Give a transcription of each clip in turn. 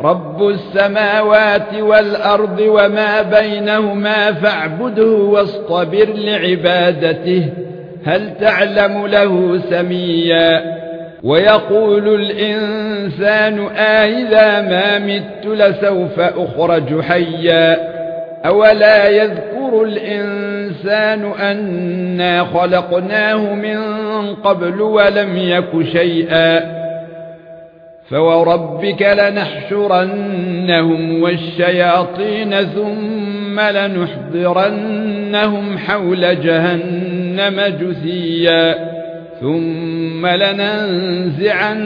رب السماوات والارض وما بينهما فاعبده واصطبر لعبادته هل تعلم له سميا ويقول الانسان اذا ما مت لسوف اخرج حيا اولا يذكر الانسان أنا خلقناه من قبل ولم يك شيئا فوربك لنحشرنهم والشياطين ثم لنحضرنهم حول جهنم جثيا ثم لننزعن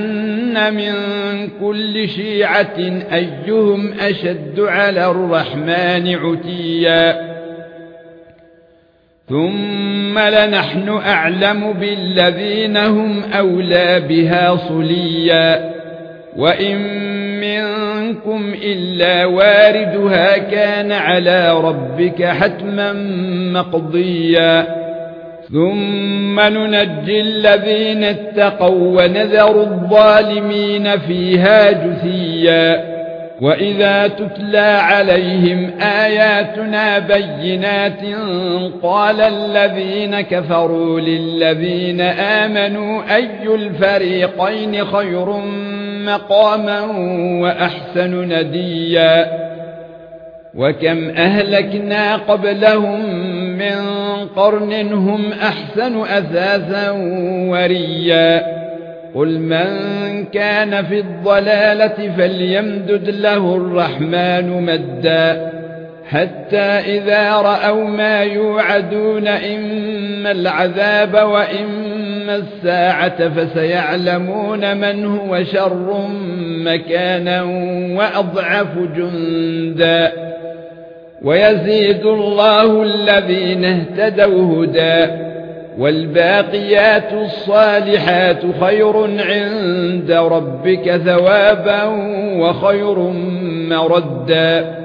من كل شيعة أيهم أشد على الرحمن عتيا ثم لنحن أعلم بالذين هم أولى بها صليا وَإِن مِّنكُمْ إِلَّا وَارِدُهَا كَانَ عَلَى رَبِّكَ حَتْمًا مَّقْضِيًّا ثُمَّ نُنَجِّي الَّذِينَ اتَّقَوْا وَنَذَرُ الظَّالِمِينَ فِيهَا جُثِيًّا وَإِذَا تُتْلَى عَلَيْهِمْ آيَاتُنَا بَيِّنَاتٍ قَالَ الَّذِينَ كَفَرُوا لِلَّذِينَ آمَنُوا أَيُّ الْفَرِيقَيْنِ خَيْرٌ مَقَامًا وَأَحْسَنُ نَدِيًّا وَكَمْ أَهْلَكْنَا قَبْلَهُم مِّن قَرْنٍ هُمْ أَحْسَنُ أَثَاثًا وَرِئْيًا قُلْ مَن كَانَ فِي الضَّلَالَةِ فَلْيَمْدُدْ لَهُ الرَّحْمَنُ مَدًّا حَتَّى إِذَا رَأَوْا مَا يُوعَدُونَ إِمَّا الْعَذَابَ وَإِمَّا السَّاعَةَ فَسَيَعْلَمُونَ مَنْ هُوَ شَرٌّ مَكَانًا وَأَضْعَفُ جُندًا. وَيَزِيدُ اللَّهُ الَّذِينَ اهْتَدَوْا هُدًى. والباقيات الصالحات خير عند ربك ثوابا وخير مردا.